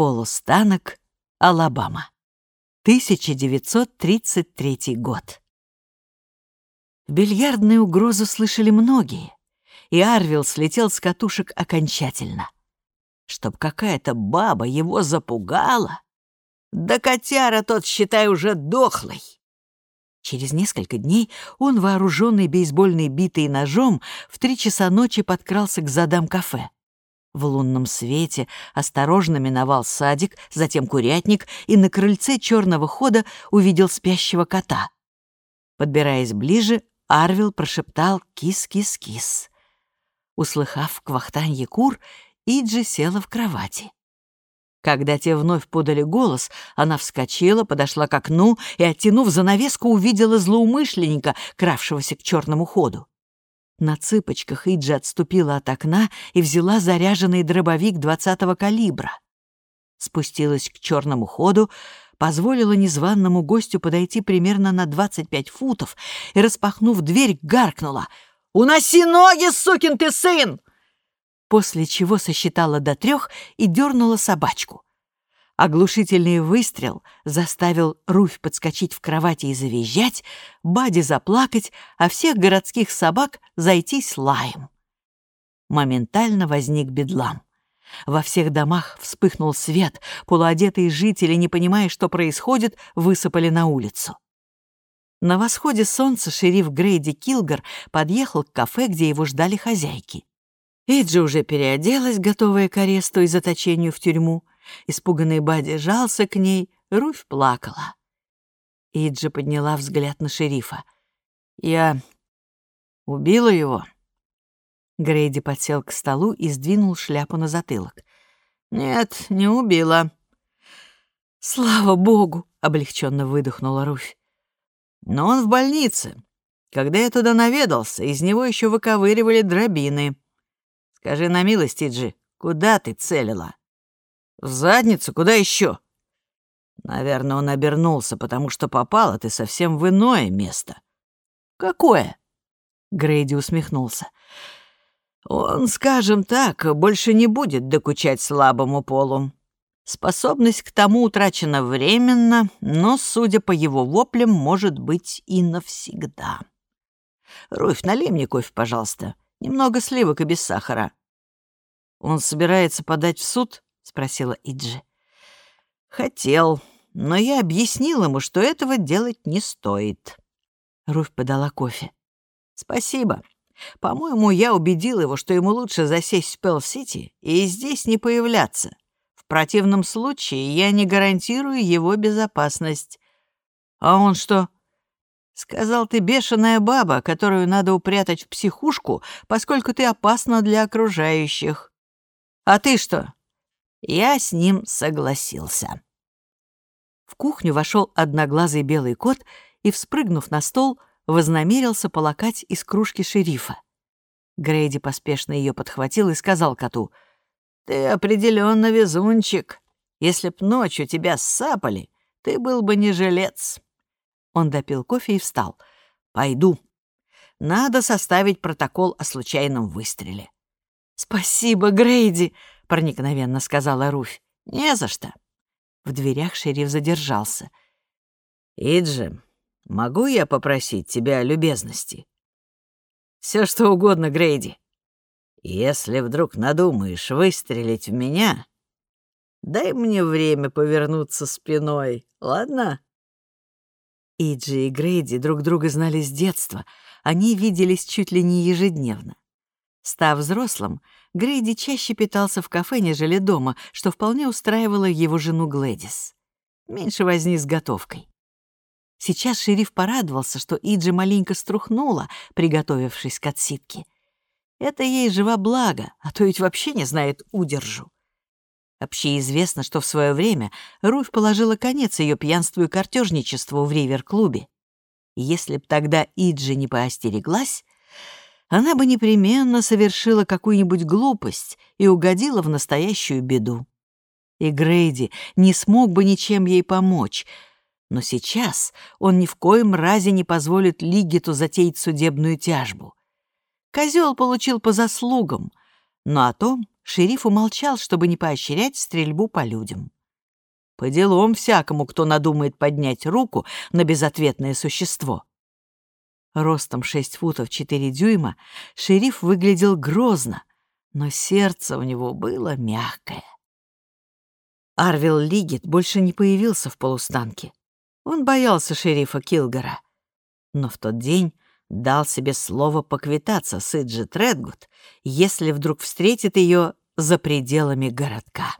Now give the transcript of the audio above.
Полустанок, Алабама. 1933 год. Бильярдную угрозу слышали многие, и Арвил слетел с катушек окончательно. Чтоб какая-то баба его запугала? Да котяра тот, считай, уже дохлый. Через несколько дней он, вооруженный бейсбольной битой и ножом, в три часа ночи подкрался к задам кафе. В лунном свете осторожно миновал садик, затем курятник и на крыльце черного хода увидел спящего кота. Подбираясь ближе, Арвил прошептал «кис-кис-кис». Услыхав квахтанье кур, Иджи села в кровати. Когда те вновь подали голос, она вскочила, подошла к окну и, оттянув занавеску, увидела злоумышленника, кравшегося к черному ходу. На цыпочках Иджи отступила от окна и взяла заряженный дробовик двадцатого калибра. Спустилась к черному ходу, позволила незваному гостю подойти примерно на 25 футов и, распахнув дверь, гаркнула «Уноси ноги, сукин ты сын!» после чего сосчитала до трех и дернула собачку. Оглушительный выстрел заставил Руфь подскочить в кровати и завизжать, Бади заплакать, а всех городских собак зайтись лаем. Моментально возник бедлам. Во всех домах вспыхнул свет, полуодетые жители, не понимая, что происходит, высыпали на улицу. На восходе солнца шериф Грейди Килгар подъехал к кафе, где его ждали хозяйки. Иджи уже переоделась, готовая к аресту и заточению в тюрьму. Испуганный Бади жался к ней, Руфь плакала. Иджи подняла взгляд на шерифа. «Я убила его?» Грейди подсел к столу и сдвинул шляпу на затылок. «Нет, не убила». «Слава богу!» — облегченно выдохнула Руфь. «Но он в больнице. Когда я туда наведался, из него еще выковыривали дробины. Скажи на милость, Иджи, куда ты целила? В задницу, куда еще? Наверное, он обернулся, потому что попала ты совсем в иное место. Какое? Грейди усмехнулся. Он, скажем так, больше не будет докучать слабому полу. Способность к тому утрачена временно, но, судя по его воплям, может быть и навсегда. Руфь, налей мне кофе, пожалуйста. Немного сливок и без сахара». «Он собирается подать в суд?» — спросила Иджи. «Хотел, но я объяснил ему, что этого делать не стоит». Руфь подала кофе. «Спасибо. По-моему, я убедил его, что ему лучше засесть в Пелл-Сити и здесь не появляться. В противном случае я не гарантирую его безопасность». «А он что, Сказал, ты бешеная баба, которую надо упрятать в психушку, поскольку ты опасна для окружающих. А ты что? Я с ним согласился. В кухню вошел одноглазый белый кот и, вспрыгнув на стол, вознамерился полакать из кружки шерифа. Грейди поспешно ее подхватил и сказал коту, «Ты определенно везунчик. Если б ночью тебя ссапали, ты был бы не жилец». Он допил кофе и встал. «Пойду. Надо составить протокол о случайном выстреле». «Спасибо, Грейди», — проникновенно сказала Руфь. «Не за что». В дверях шериф задержался. «Иджи, могу я попросить тебя любезности?» Все что угодно, Грейди. Если вдруг надумаешь выстрелить в меня, дай мне время повернуться спиной, ладно?» Иджи и Грейди друг друга знали с детства, они виделись чуть ли не ежедневно. Став взрослым, Грейди чаще питался в кафе, нежели дома, что вполне устраивало его жену Глэдис. Меньше возни с готовкой. Сейчас шериф порадовался, что Иджи маленько струхнула, приготовившись к отсидке. Это ей жива благо, а то ведь вообще не знает удержу. Общеизвестно, что в свое время Руфь положила конец ее пьянству и картежничеству в ривер-клубе. Если б тогда Иджи не поостереглась, она бы непременно совершила какую-нибудь глупость и угодила в настоящую беду. И Грейди не смог бы ничем ей помочь, но сейчас он ни в коем разе не позволит Лигиту затеять судебную тяжбу. Козел получил по заслугам, но о том, шериф умолчал, чтобы не поощрять стрельбу по людям. По делам всякому, кто надумает поднять руку на безответное существо. Ростом 6 футов 4 дюйма шериф выглядел грозно, но сердце у него было мягкое. Арвил Лигет больше не появился в полустанке. Он боялся шерифа Килгора. Но в тот день дал себе слово поквитаться с Иджи Тредгуд, если вдруг встретит ее за пределами городка.